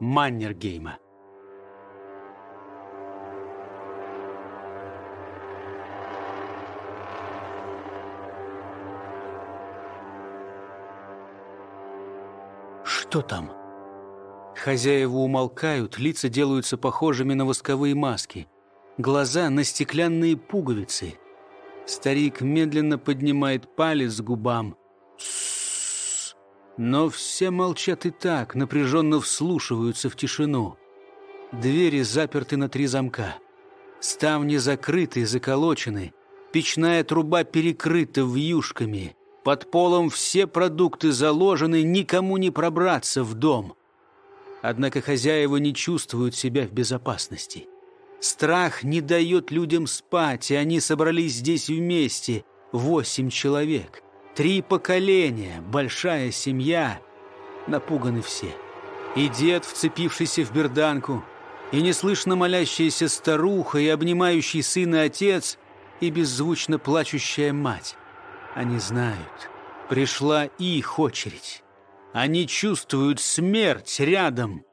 Маннергейма. Что там? Хозяева умолкают, лица делаются похожими на восковые маски. Глаза на стеклянные пуговицы. Старик медленно поднимает палец к губам. Но все молчат и так, напряженно вслушиваются в тишину. Двери заперты на три замка. Ставни закрыты и заколочены. Печная труба перекрыта вьюшками. Под полом все продукты заложены, никому не пробраться в дом. Однако хозяева не чувствуют себя в безопасности. Страх не дает людям спать, и они собрались здесь вместе, восемь человек. Три поколения, большая семья. Напуганы все. И дед, вцепившийся в берданку, и неслышно молящаяся старуха, и обнимающий сына отец, и беззвучно плачущая мать. Они знают, пришла их очередь. Они чувствуют смерть рядом.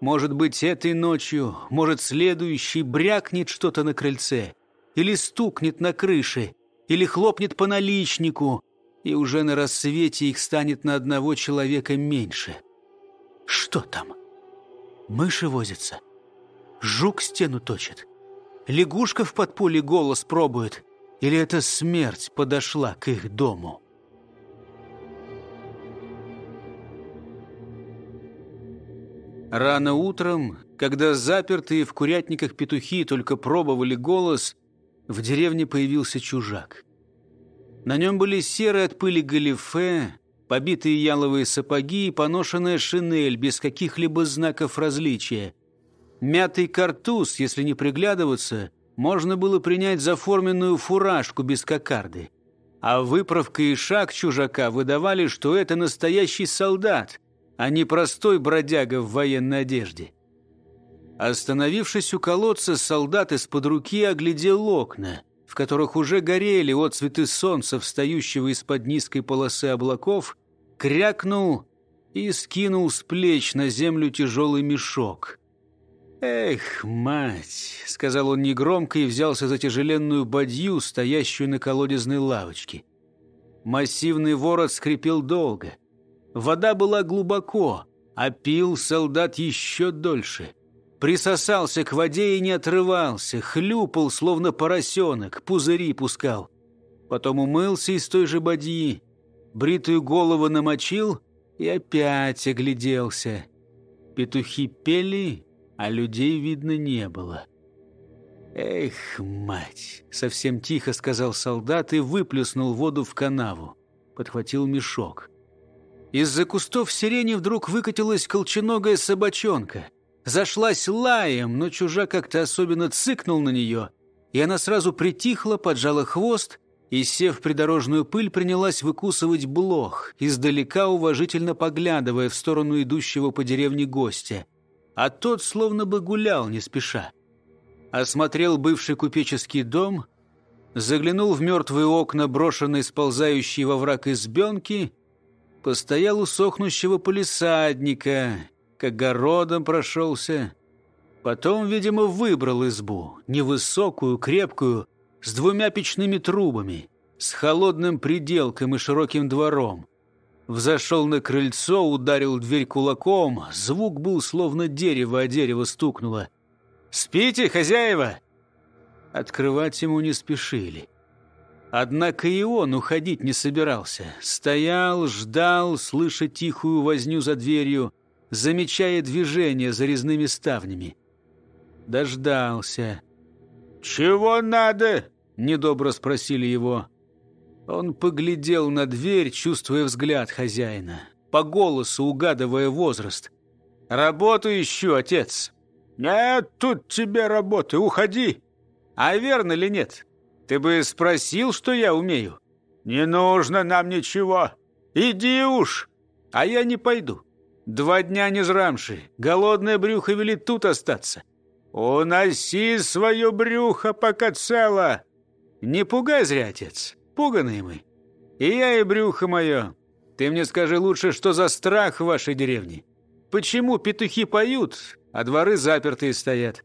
Может быть, этой ночью, может, следующий брякнет что-то на крыльце, или стукнет на крыше, или хлопнет по наличнику, и уже на рассвете их станет на одного человека меньше. Что там? Мыши возятся. Жук стену точит. Лягушка в подполье голос пробует. Или эта смерть подошла к их дому? Рано утром, когда запертые в курятниках петухи только пробовали голос, в деревне появился чужак – на нем были серые от пыли галифе, побитые яловые сапоги и поношенная шинель без каких-либо знаков различия. Мятый картуз, если не приглядываться, можно было принять за форменную фуражку без кокарды. А выправка и шаг чужака выдавали, что это настоящий солдат, а не простой бродяга в военной одежде. Остановившись у колодца, солдат из-под руки оглядел окна – в которых уже горели отцветы солнца, встающего из-под низкой полосы облаков, крякнул и скинул с плеч на землю тяжелый мешок. «Эх, мать!» — сказал он негромко и взялся за тяжеленную бадью, стоящую на колодезной лавочке. Массивный ворот скрипел долго. Вода была глубоко, а пил солдат еще дольше — Присосался к воде и не отрывался, хлюпал, словно поросенок, пузыри пускал. Потом умылся из той же бадьи, бритую голову намочил и опять огляделся. Петухи пели, а людей видно не было. «Эх, мать!» — совсем тихо сказал солдат и выплюснул воду в канаву. Подхватил мешок. Из-за кустов сирени вдруг выкатилась колченогая собачонка — зашлась лаем, но чужак как-то особенно цыкнул на нее, и она сразу притихла, поджала хвост и, сев в придорожную пыль, принялась выкусывать блох, издалека уважительно поглядывая в сторону идущего по деревне гостя. А тот словно бы гулял не спеша. Осмотрел бывший купеческий дом, заглянул в мертвые окна, брошенные сползающие во враг избенки, постоял у сохнущего полисадника — к огородам прошелся. Потом, видимо, выбрал избу, невысокую, крепкую, с двумя печными трубами, с холодным приделком и широким двором. Взошел на крыльцо, ударил дверь кулаком. Звук был, словно дерево о дерево стукнуло. «Спите, хозяева!» Открывать ему не спешили. Однако и он уходить не собирался. Стоял, ждал, слыша тихую возню за дверью замечая движение за резными ставнями. Дождался. «Чего надо?» — недобро спросили его. Он поглядел на дверь, чувствуя взгляд хозяина, по голосу угадывая возраст. Работу ищу, отец. Нет тут тебе работы, уходи. А верно ли нет? Ты бы спросил, что я умею. Не нужно нам ничего. Иди уж. А я не пойду. Два дня не жрамши. Голодное брюхо велит тут остаться. Уноси свое брюхо, пока цело. Не пугай зря, отец. Пуганые мы. И я, и брюхо мое. Ты мне скажи лучше, что за страх в вашей деревне? Почему петухи поют, а дворы запертые стоят?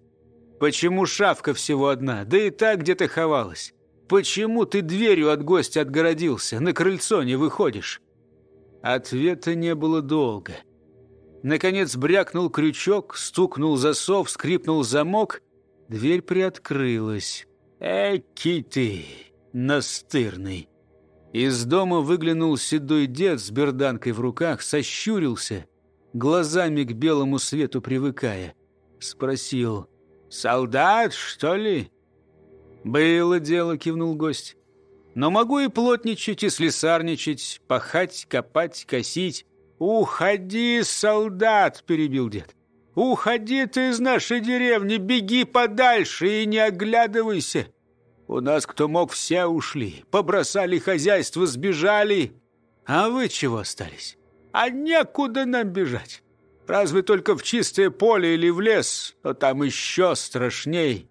Почему шавка всего одна, да и так где-то ховалась? Почему ты дверью от гостя отгородился, на крыльцо не выходишь?» Ответа не было долго. Наконец брякнул крючок, стукнул засов, скрипнул замок. Дверь приоткрылась. «Эки ты, настырный!» Из дома выглянул седой дед с берданкой в руках, сощурился, глазами к белому свету привыкая. Спросил, «Солдат, что ли?» «Было дело», — кивнул гость. «Но могу и плотничать, и слесарничать, пахать, копать, косить». «Уходи, солдат!» — перебил дед. «Уходи ты из нашей деревни, беги подальше и не оглядывайся. У нас кто мог, все ушли, побросали хозяйство, сбежали. А вы чего остались? А некуда нам бежать. Разве только в чистое поле или в лес, то там еще страшней.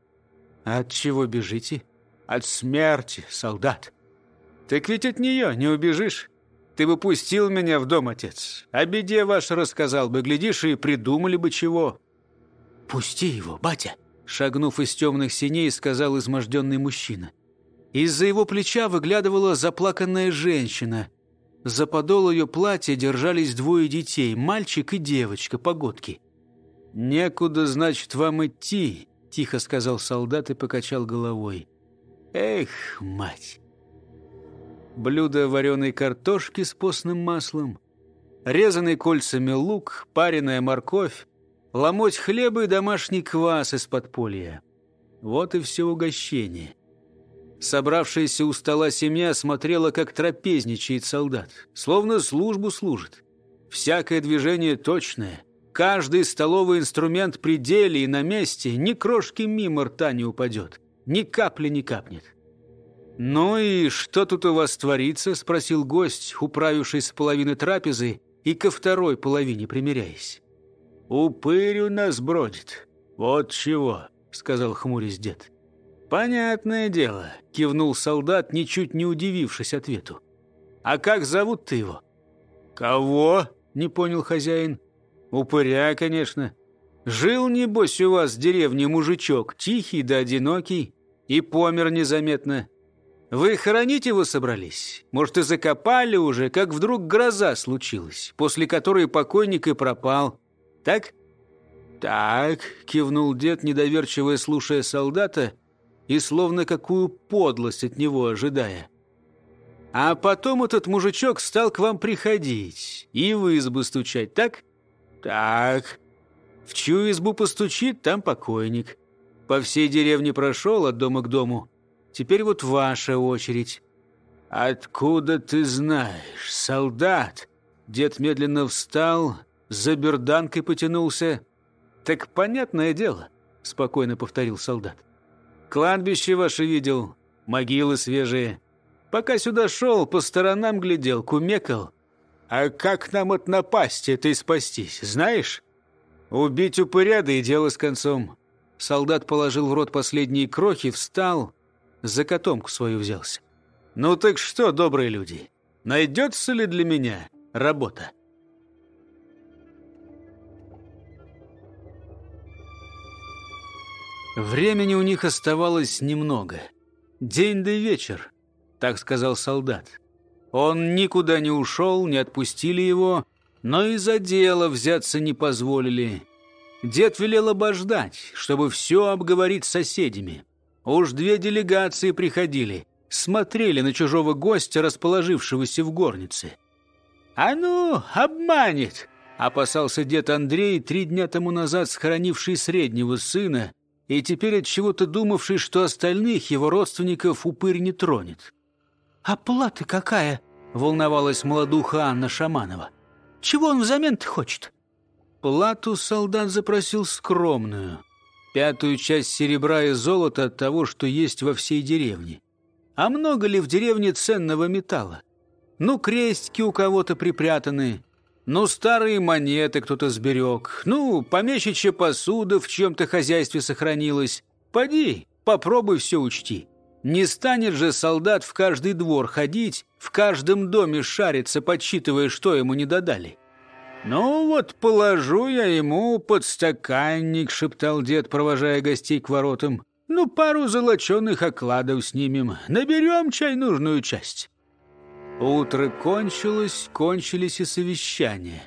От чего бежите? От смерти, солдат. Так ведь от нее не убежишь. Ты бы пустил меня в дом, отец. О беде ваш рассказал бы, глядишь, и придумали бы чего. Пусти его, батя, шагнув из темных синей, сказал изможденный мужчина. Из-за его плеча выглядывала заплаканная женщина. За подол ее платья держались двое детей, мальчик и девочка, погодки. «Некуда, значит, вам идти», — тихо сказал солдат и покачал головой. «Эх, мать!» Блюдо вареной картошки с постным маслом, резанный кольцами лук, пареная морковь, ломоть хлеба и домашний квас из подполья. Вот и все угощение. Собравшаяся у стола семья смотрела, как трапезничает солдат, словно службу служит. Всякое движение точное, каждый столовый инструмент при деле и на месте, ни крошки мимо рта не упадет, ни капли не капнет. «Ну и что тут у вас творится?» – спросил гость, управившись с половины трапезы и ко второй половине примиряясь. «Упырь у нас бродит. Вот чего», – сказал хмурясь дед. «Понятное дело», — кивнул солдат, ничуть не удивившись ответу. «А как зовут ты его?» «Кого?» — не понял хозяин. «Упыря, конечно. Жил, небось, у вас в деревне мужичок, тихий да одинокий, и помер незаметно. Вы хоронить его собрались? Может, и закопали уже, как вдруг гроза случилась, после которой покойник и пропал. Так?» «Так», — кивнул дед, недоверчиво слушая солдата, — и словно какую подлость от него ожидая. А потом этот мужичок стал к вам приходить и в избу стучать, так? Так. В чью избу постучит, там покойник. По всей деревне прошел от дома к дому. Теперь вот ваша очередь. Откуда ты знаешь, солдат? Дед медленно встал, за берданкой потянулся. Так понятное дело, спокойно повторил солдат. Кладбище ваше видел, могилы свежие. Пока сюда шел, по сторонам глядел, кумекал. А как нам от напасти этой спастись, знаешь? Убить упыря, и дело с концом. Солдат положил в рот последние крохи, встал, за котомку свою взялся. Ну так что, добрые люди, найдется ли для меня работа? Времени у них оставалось немного. День да вечер, так сказал солдат. Он никуда не ушел, не отпустили его, но и за дело взяться не позволили. Дед велел обождать, чтобы все обговорить с соседями. Уж две делегации приходили, смотрели на чужого гостя, расположившегося в горнице. «А ну, обманет!» — опасался дед Андрей, три дня тому назад схоронивший среднего сына, и теперь от чего-то думавший, что остальных его родственников упырь не тронет. «Оплата какая?» — волновалась молодуха Анна Шаманова. «Чего он взамен-то хочет?» Плату солдат запросил скромную. Пятую часть серебра и золота от того, что есть во всей деревне. А много ли в деревне ценного металла? Ну, крестики у кого-то припрятаны, ну, старые монеты кто-то сберег, ну, помещичья посуда в чьем-то хозяйстве сохранилась. Поди, попробуй все учти. Не станет же солдат в каждый двор ходить, в каждом доме шариться, подсчитывая, что ему не додали. «Ну вот положу я ему подстаканник», — шептал дед, провожая гостей к воротам. «Ну, пару золоченых окладов снимем, наберем чай нужную часть». Утро кончилось, кончились и совещания.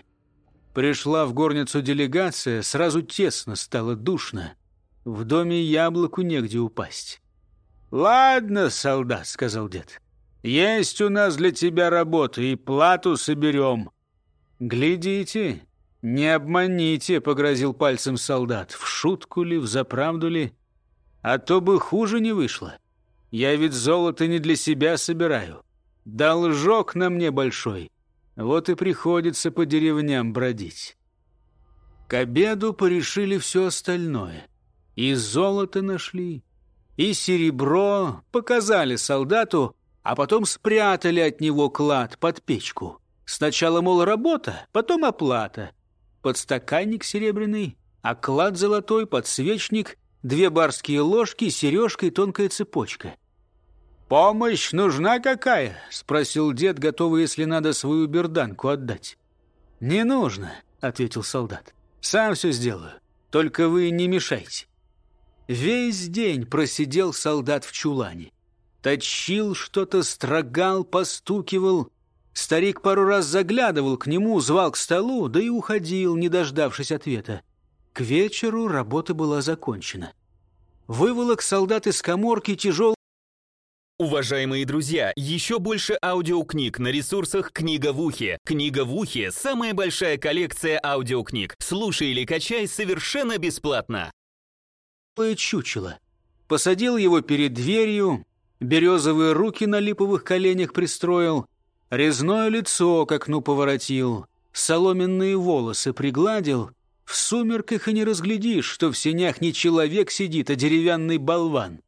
Пришла в горницу делегация, сразу тесно стало душно. В доме яблоку негде упасть. «Ладно, солдат», — сказал дед, — «есть у нас для тебя работа, и плату соберем». «Глядите, не обманите», — погрозил пальцем солдат. «В шутку ли, в заправду ли? А то бы хуже не вышло. Я ведь золото не для себя собираю. Должок на мне большой. Вот и приходится по деревням бродить». К обеду порешили все остальное. И золото нашли, и серебро показали солдату, а потом спрятали от него клад под печку. Сначала, мол, работа, потом оплата. Подстаканник серебряный, оклад золотой, подсвечник, две барские ложки, сережка и тонкая цепочка. «Помощь нужна какая?» — спросил дед, готовый, если надо, свою берданку отдать. «Не нужно», — ответил солдат. «Сам все сделаю. Только вы не мешайте». Весь день просидел солдат в чулане. Точил что-то, строгал, постукивал. Старик пару раз заглядывал к нему, звал к столу, да и уходил, не дождавшись ответа. К вечеру работа была закончена. Выволок солдат из коморки тяжел. Уважаемые друзья, еще больше аудиокниг на ресурсах «Книга в ухе». «Книга в ухе» — самая большая коллекция аудиокниг. Слушай или качай совершенно бесплатно чучело. Посадил его перед дверью, березовые руки на липовых коленях пристроил, резное лицо к окну поворотил, соломенные волосы пригладил. В сумерках и не разглядишь, что в сенях не человек сидит, а деревянный болван.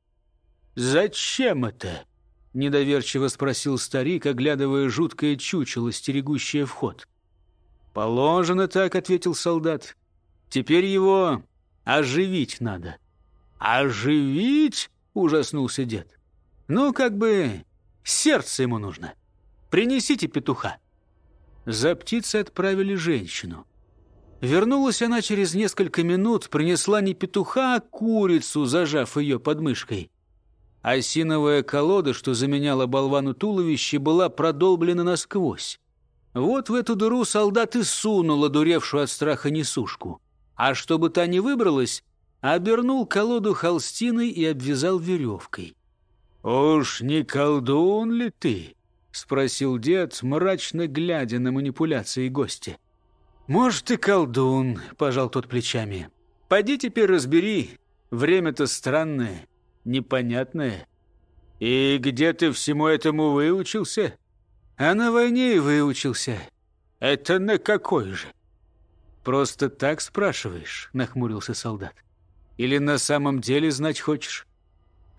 «Зачем это?» — недоверчиво спросил старик, оглядывая жуткое чучело, стерегущее вход. «Положено так», — ответил солдат. «Теперь его оживить надо». «Оживить?» — ужаснулся дед. «Ну, как бы сердце ему нужно. Принесите петуха». За птицей отправили женщину. Вернулась она через несколько минут, принесла не петуха, а курицу, зажав ее под мышкой. Осиновая колода, что заменяла болвану туловище, была продолблена насквозь. Вот в эту дыру солдат и сунул одуревшую от страха несушку. А чтобы та не выбралась, обернул колоду холстиной и обвязал веревкой. «Уж не колдун ли ты?» — спросил дед, мрачно глядя на манипуляции гостя. «Может, и колдун», — пожал тот плечами. «Поди теперь разбери. Время-то странное, непонятное. И где ты всему этому выучился?» «А на войне и выучился. Это на какой же?» «Просто так спрашиваешь?» — нахмурился солдат. Или на самом деле знать хочешь?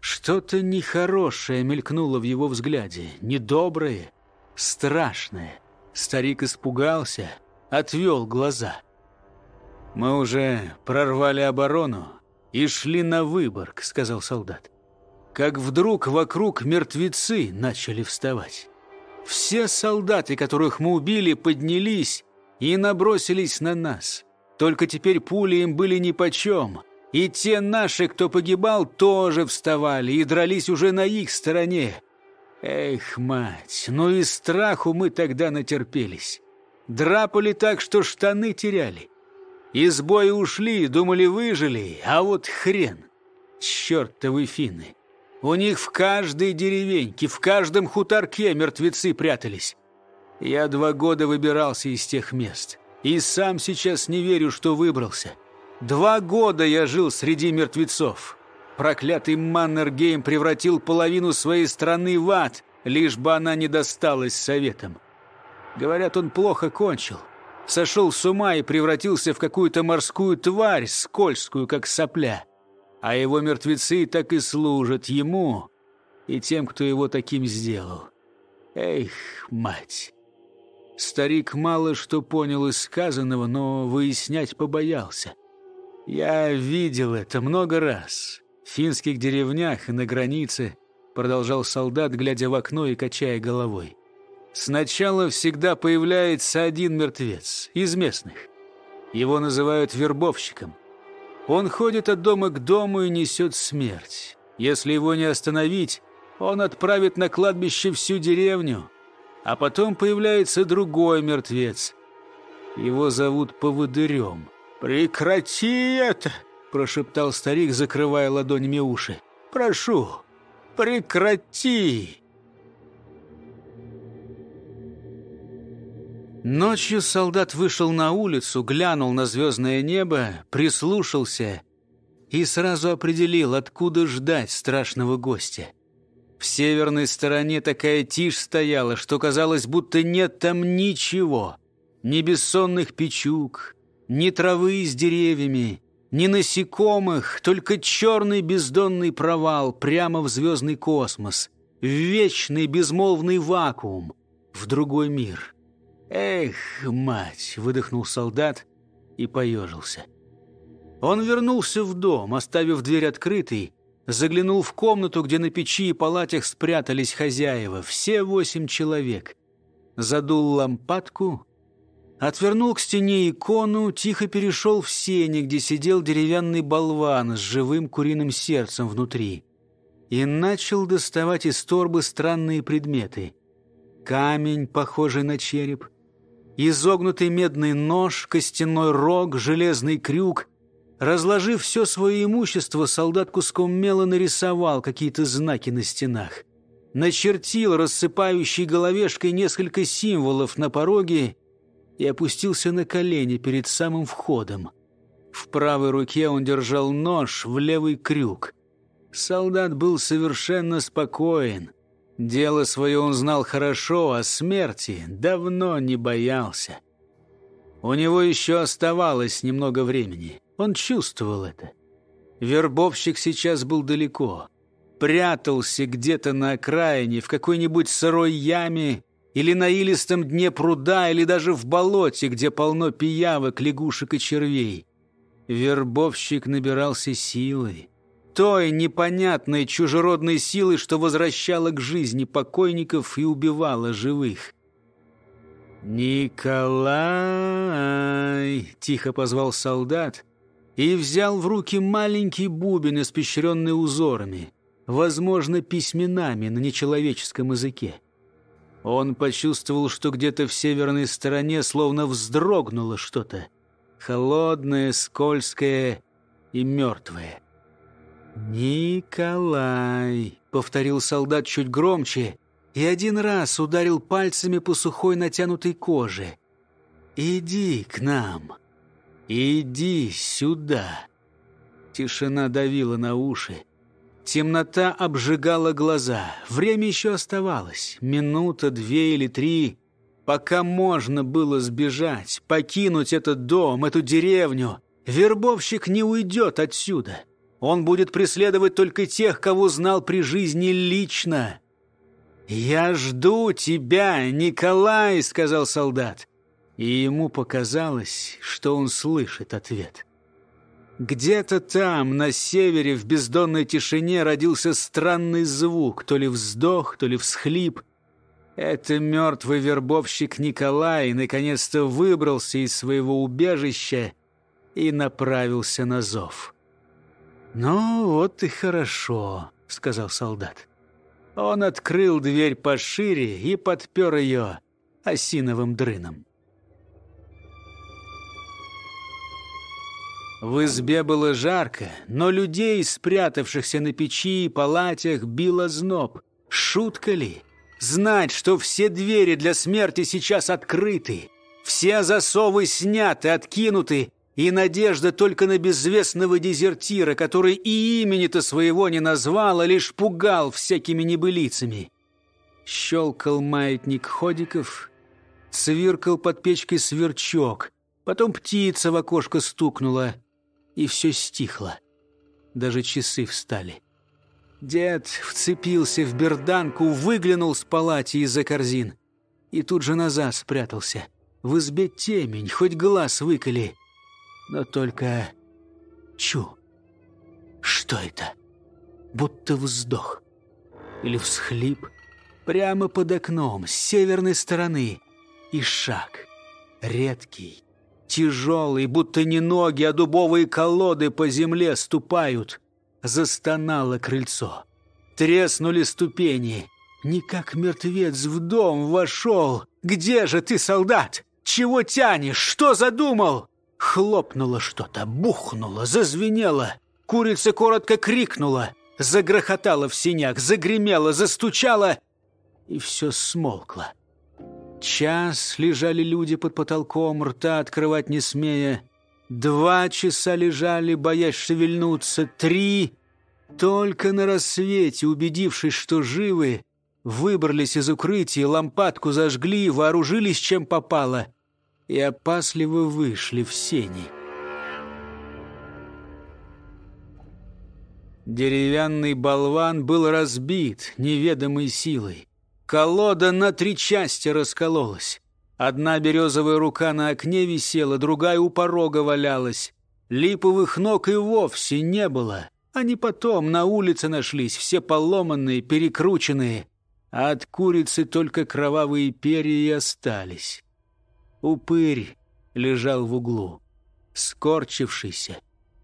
Что-то нехорошее мелькнуло в его взгляде, недоброе, страшное. Старик испугался, отвел глаза. «Мы уже прорвали оборону и шли на Выборг», — сказал солдат. Как вдруг вокруг мертвецы начали вставать. Все солдаты, которых мы убили, поднялись и набросились на нас. Только теперь пули им были нипочем. И те наши, кто погибал, тоже вставали и дрались уже на их стороне. Эх, мать, ну и страху мы тогда натерпелись. Драпали так, что штаны теряли. Из боя ушли, думали, выжили, а вот хрен. Чертовы финны. У них в каждой деревеньке, в каждом хуторке мертвецы прятались. Я два года выбирался из тех мест. И сам сейчас не верю, что выбрался. Два года я жил среди мертвецов. Проклятый Маннергейм превратил половину своей страны в ад, лишь бы она не досталась советам. Говорят, он плохо кончил. сошел с ума и превратился в какую-то морскую тварь, скользкую, как сопля. А его мертвецы так и служат ему и тем, кто его таким сделал. Эх, мать! Старик мало что понял из сказанного, но выяснять побоялся. Я видел это много раз. В финских деревнях и на границе, продолжал солдат, глядя в окно и качая головой. Сначала всегда появляется один мертвец из местных. Его называют вербовщиком. Он ходит от дома к дому и несет смерть. Если его не остановить, он отправит на кладбище всю деревню, а потом появляется другой мертвец. Его зовут Поводырем. «Прекрати это!» – прошептал старик, закрывая ладонями уши. «Прошу, прекрати!» Ночью солдат вышел на улицу, глянул на звездное небо, прислушался и сразу определил, откуда ждать страшного гостя. В северной стороне такая тишь стояла, что казалось, будто нет там ничего. Ни бессонных печук, ни травы с деревьями, ни насекомых, только черный бездонный провал прямо в звездный космос, в вечный безмолвный вакуум, в другой мир. «Эх, мать!» — выдохнул солдат и поежился. Он вернулся в дом, оставив дверь открытой, заглянул в комнату, где на печи и палатях спрятались хозяева, все восемь человек. Задул лампадку, отвернул к стене икону, тихо перешел в сене, где сидел деревянный болван с живым куриным сердцем внутри, и начал доставать из торбы странные предметы. Камень, похожий на череп, изогнутый медный нож, костяной рог, железный крюк — Разложив все свое имущество, солдат куском мела нарисовал какие-то знаки на стенах. Начертил рассыпающей головешкой несколько символов на пороге и опустился на колени перед самым входом. В правой руке он держал нож в левый крюк. Солдат был совершенно спокоен. Дело свое он знал хорошо, а смерти давно не боялся. У него еще оставалось немного времени. Он чувствовал это. Вербовщик сейчас был далеко. Прятался где-то на окраине, в какой-нибудь сырой яме, или на илистом дне пруда, или даже в болоте, где полно пиявок, лягушек и червей. Вербовщик набирался силой. Той непонятной чужеродной силы, что возвращала к жизни покойников и убивала живых. «Николай!» — тихо позвал солдат, и взял в руки маленький бубен, испещренный узорами, возможно, письменами на нечеловеческом языке. Он почувствовал, что где-то в северной стороне словно вздрогнуло что-то, холодное, скользкое и мертвое. «Николай», — повторил солдат чуть громче, и один раз ударил пальцами по сухой натянутой коже. «Иди к нам». «Иди сюда!» Тишина давила на уши. Темнота обжигала глаза. Время еще оставалось. Минута, две или три. Пока можно было сбежать, покинуть этот дом, эту деревню. Вербовщик не уйдет отсюда. Он будет преследовать только тех, кого знал при жизни лично. «Я жду тебя, Николай», — сказал солдат и ему показалось, что он слышит ответ. Где-то там, на севере, в бездонной тишине родился странный звук, то ли вздох, то ли всхлип. Это мертвый вербовщик Николай наконец-то выбрался из своего убежища и направился на зов. «Ну, вот и хорошо», — сказал солдат. Он открыл дверь пошире и подпер ее осиновым дрыном. В избе было жарко, но людей, спрятавшихся на печи и палатях, било зноб. Шутка ли? Знать, что все двери для смерти сейчас открыты, все засовы сняты, откинуты, и надежда только на безвестного дезертира, который и имени-то своего не назвал, а лишь пугал всякими небылицами. Щелкал маятник ходиков, Цвиркал под печкой сверчок. Потом птица в окошко стукнула. И все стихло. Даже часы встали. Дед вцепился в берданку, выглянул с палати из-за корзин. И тут же назад спрятался. В избе темень, хоть глаз выколи. Но только... Чу. Что это? Будто вздох. Или всхлип. Прямо под окном, с северной стороны. И шаг. Редкий, тяжелый, будто не ноги, а дубовые колоды по земле ступают. Застонало крыльцо. Треснули ступени. Не как мертвец в дом вошел. «Где же ты, солдат? Чего тянешь? Что задумал?» Хлопнуло что-то, бухнуло, зазвенело. Курица коротко крикнула, загрохотала в синяк, загремела, застучала, и все смолкло. Час лежали люди под потолком, рта открывать не смея. Два часа лежали, боясь шевельнуться. Три. Только на рассвете, убедившись, что живы, выбрались из укрытия, лампадку зажгли, вооружились чем попало и опасливо вышли в сени. Деревянный болван был разбит неведомой силой. Колода на три части раскололась. Одна березовая рука на окне висела, другая у порога валялась. Липовых ног и вовсе не было. Они потом на улице нашлись, все поломанные, перекрученные. А от курицы только кровавые перья и остались. Упырь лежал в углу, скорчившийся,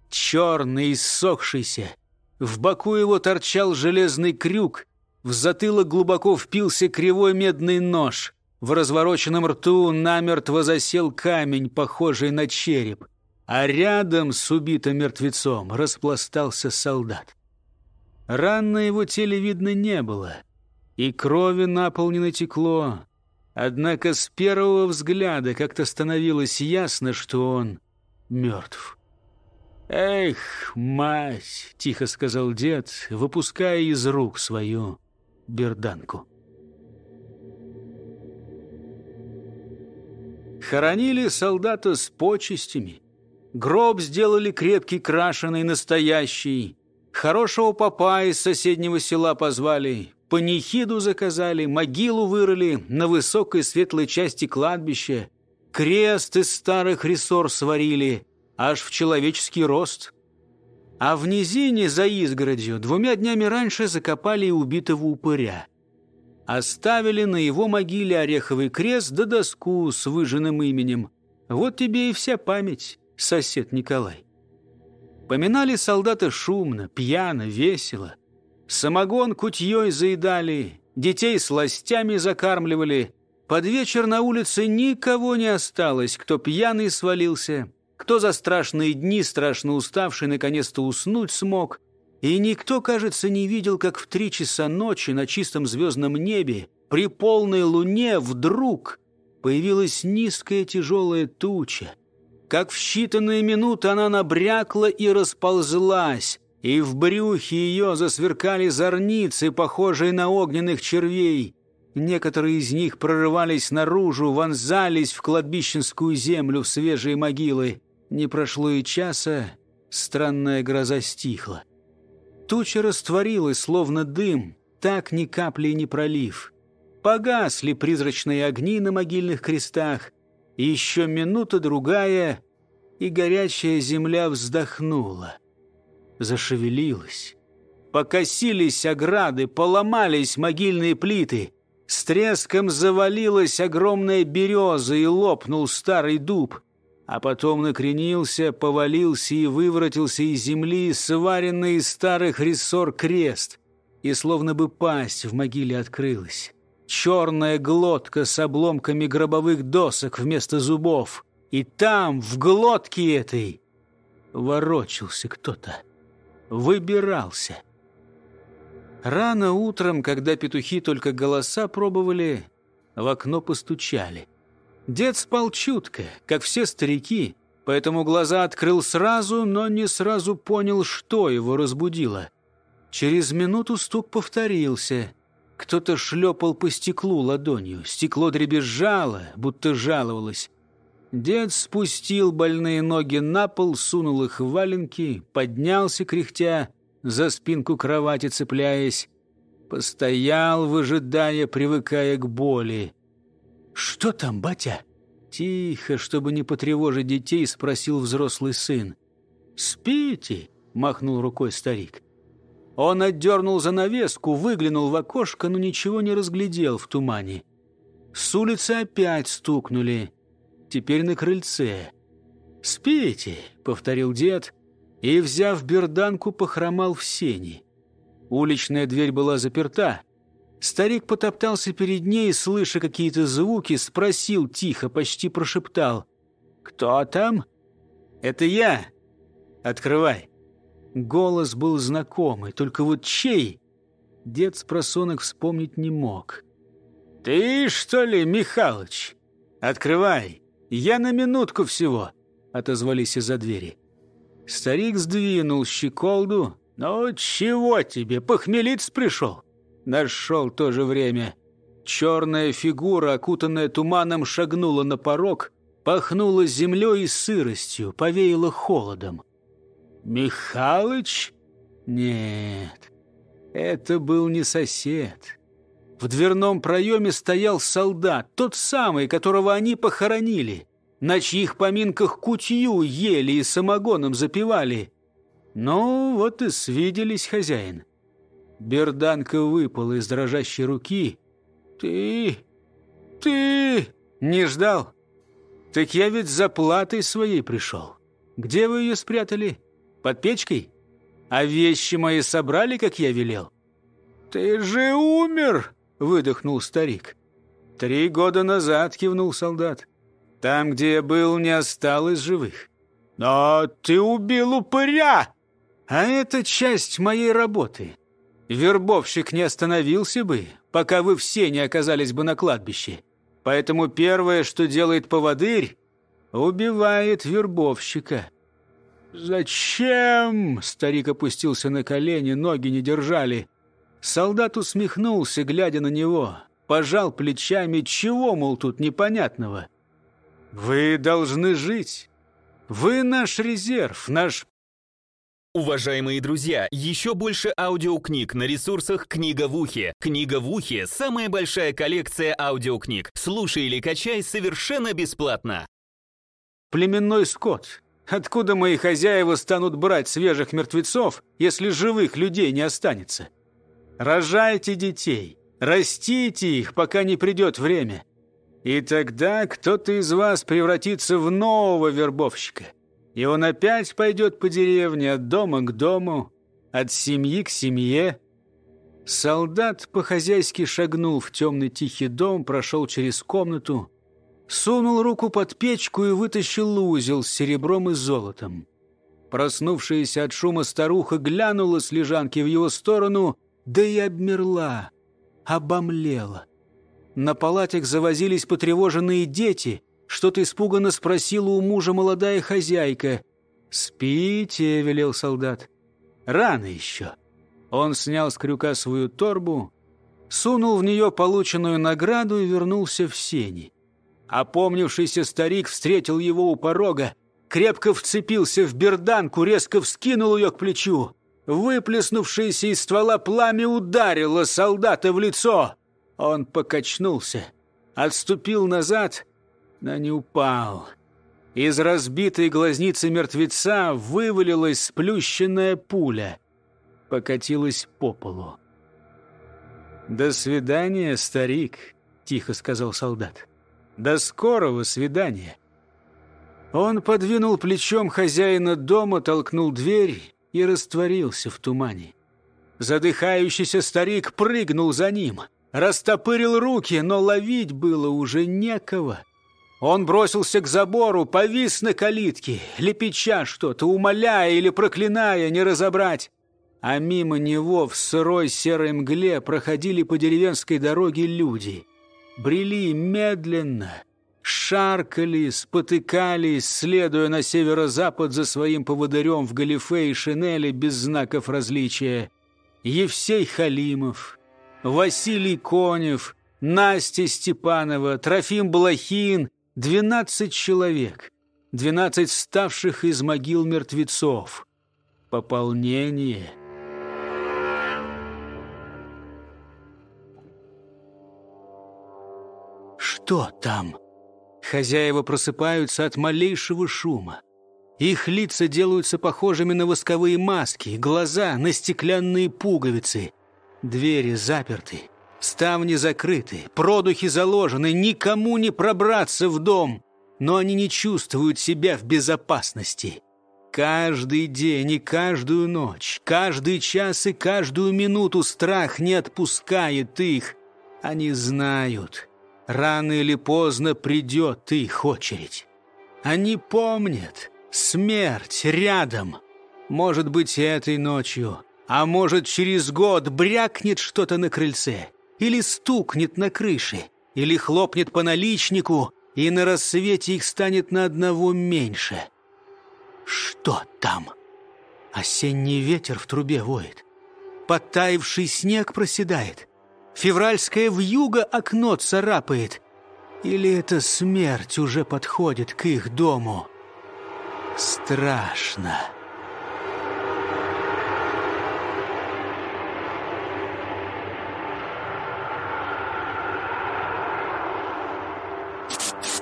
черный, иссохшийся. В боку его торчал железный крюк, в затылок глубоко впился кривой медный нож. В развороченном рту намертво засел камень, похожий на череп. А рядом с убитым мертвецом распластался солдат. Ран на его теле видно не было, и крови на пол не натекло. Однако с первого взгляда как-то становилось ясно, что он мертв. «Эх, мать!» — тихо сказал дед, выпуская из рук свою берданку. Хоронили солдата с почестями. Гроб сделали крепкий, крашеный, настоящий. Хорошего папа из соседнего села позвали. Панихиду заказали, могилу вырыли на высокой светлой части кладбища. Крест из старых рессор сварили, аж в человеческий рост. А в низине за изгородью двумя днями раньше закопали убитого упыря. Оставили на его могиле ореховый крест да доску с выжженным именем. Вот тебе и вся память, сосед Николай. Поминали солдата шумно, пьяно, весело. Самогон кутьей заедали, детей сластями закармливали. Под вечер на улице никого не осталось, кто пьяный свалился, кто за страшные дни, страшно уставший, наконец-то уснуть смог. И никто, кажется, не видел, как в три часа ночи на чистом звездном небе при полной луне вдруг появилась низкая тяжелая туча. Как в считанные минуты она набрякла и расползлась, и в брюхе ее засверкали зорницы, похожие на огненных червей. Некоторые из них прорывались наружу, вонзались в кладбищенскую землю, в свежие могилы. Не прошло и часа, странная гроза стихла. Туча растворилась, словно дым, так ни капли не пролив. Погасли призрачные огни на могильных крестах, еще минута-другая, и горячая земля вздохнула. Зашевелилась. Покосились ограды, поломались могильные плиты. С треском завалилась огромная береза и лопнул старый дуб а потом накренился, повалился и выворотился из земли, сваренный из старых рессор крест, и словно бы пасть в могиле открылась. Черная глотка с обломками гробовых досок вместо зубов. И там, в глотке этой, ворочался кто-то. Выбирался. Рано утром, когда петухи только голоса пробовали, в окно постучали — Дед спал чутко, как все старики, поэтому глаза открыл сразу, но не сразу понял, что его разбудило. Через минуту стук повторился. Кто-то шлепал по стеклу ладонью. Стекло дребезжало, будто жаловалось. Дед спустил больные ноги на пол, сунул их в валенки, поднялся, кряхтя, за спинку кровати цепляясь. Постоял, выжидая, привыкая к боли. «Что там, батя?» Тихо, чтобы не потревожить детей, спросил взрослый сын. «Спите?» — махнул рукой старик. Он отдернул занавеску, выглянул в окошко, но ничего не разглядел в тумане. С улицы опять стукнули. Теперь на крыльце. «Спите», — повторил дед, и, взяв берданку, похромал в сени. Уличная дверь была заперта. Старик потоптался перед ней, слыша какие-то звуки, спросил тихо, почти прошептал. «Кто там?» «Это я. Открывай». Голос был знакомый, только вот чей? Дед с просонок вспомнить не мог. «Ты, что ли, Михалыч? Открывай. Я на минутку всего», — отозвались из-за двери. Старик сдвинул щеколду. «Ну, чего тебе, похмелиться пришел?» Нашел то же время. Черная фигура, окутанная туманом, шагнула на порог, пахнула землей и сыростью, повеяла холодом. «Михалыч? Нет, это был не сосед. В дверном проеме стоял солдат, тот самый, которого они похоронили, на чьих поминках кутью ели и самогоном запивали. Ну, вот и свиделись, хозяин». Берданка выпала из дрожащей руки. «Ты... ты... не ждал? Так я ведь за платой своей пришел. Где вы ее спрятали?» Под печкой? А вещи мои собрали, как я велел?» «Ты же умер!» — выдохнул старик. «Три года назад», — кивнул солдат. «Там, где я был, не осталось живых». «Но ты убил упыря!» «А это часть моей работы. Вербовщик не остановился бы, пока вы все не оказались бы на кладбище. Поэтому первое, что делает поводырь, убивает вербовщика». «Зачем?» — старик опустился на колени, ноги не держали. Солдат усмехнулся, глядя на него. Пожал плечами. Чего, мол, тут непонятного? «Вы должны жить. Вы наш резерв, наш Уважаемые друзья, еще больше аудиокниг на ресурсах «Книга в ухе». «Книга в ухе» — самая большая коллекция аудиокниг. Слушай или качай совершенно бесплатно. Племенной скот. Откуда мои хозяева станут брать свежих мертвецов, если живых людей не останется? Рожайте детей, растите их, пока не придет время. И тогда кто-то из вас превратится в нового вербовщика. И он опять пойдет по деревне от дома к дому, от семьи к семье. Солдат по-хозяйски шагнул в темный тихий дом, прошел через комнату, сунул руку под печку и вытащил узел с серебром и золотом. Проснувшаяся от шума старуха глянула с лежанки в его сторону, да и обмерла, обомлела. На палатях завозились потревоженные дети. Что-то испуганно спросила у мужа молодая хозяйка. «Спите», — велел солдат. «Рано еще». Он снял с крюка свою торбу, сунул в нее полученную награду и вернулся в сени. Опомнившийся старик встретил его у порога, крепко вцепился в берданку, резко вскинул ее к плечу. Выплеснувшееся из ствола пламя ударило солдата в лицо. Он покачнулся, отступил назад, но не упал. Из разбитой глазницы мертвеца вывалилась сплющенная пуля, покатилась по полу. «До свидания, старик», — тихо сказал солдат. До скорого свидания. Он подвинул плечом хозяина дома, толкнул дверь и растворился в тумане. Задыхающийся старик прыгнул за ним, растопырил руки, но ловить было уже некого. Он бросился к забору, повис на калитке, лепеча что-то, умоляя или проклиная, не разобрать. А мимо него в сырой серой мгле проходили по деревенской дороге люди — брели медленно, шаркали, спотыкались, следуя на северо-запад за своим поводырем в галифе и шинели без знаков различия. Евсей Халимов, Василий Конев, Настя Степанова, Трофим Блохин — двенадцать человек, двенадцать ставших из могил мертвецов. Пополнение. Что там? Хозяева просыпаются от малейшего шума. Их лица делаются похожими на восковые маски, глаза на стеклянные пуговицы. Двери заперты, ставни закрыты, продухи заложены, никому не пробраться в дом. Но они не чувствуют себя в безопасности. Каждый день и каждую ночь, каждый час и каждую минуту страх не отпускает их. Они знают, рано или поздно придет их очередь. Они помнят, смерть рядом. Может быть, этой ночью, а может, через год брякнет что-то на крыльце, или стукнет на крыше, или хлопнет по наличнику, и на рассвете их станет на одного меньше. Что там? Осенний ветер в трубе воет. Подтаивший снег проседает. Февральская вьюга окно царапает. Или эта смерть уже подходит к их дому? Страшно.